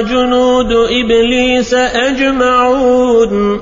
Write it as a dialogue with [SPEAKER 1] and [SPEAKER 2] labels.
[SPEAKER 1] وجنود إبليس أجمعون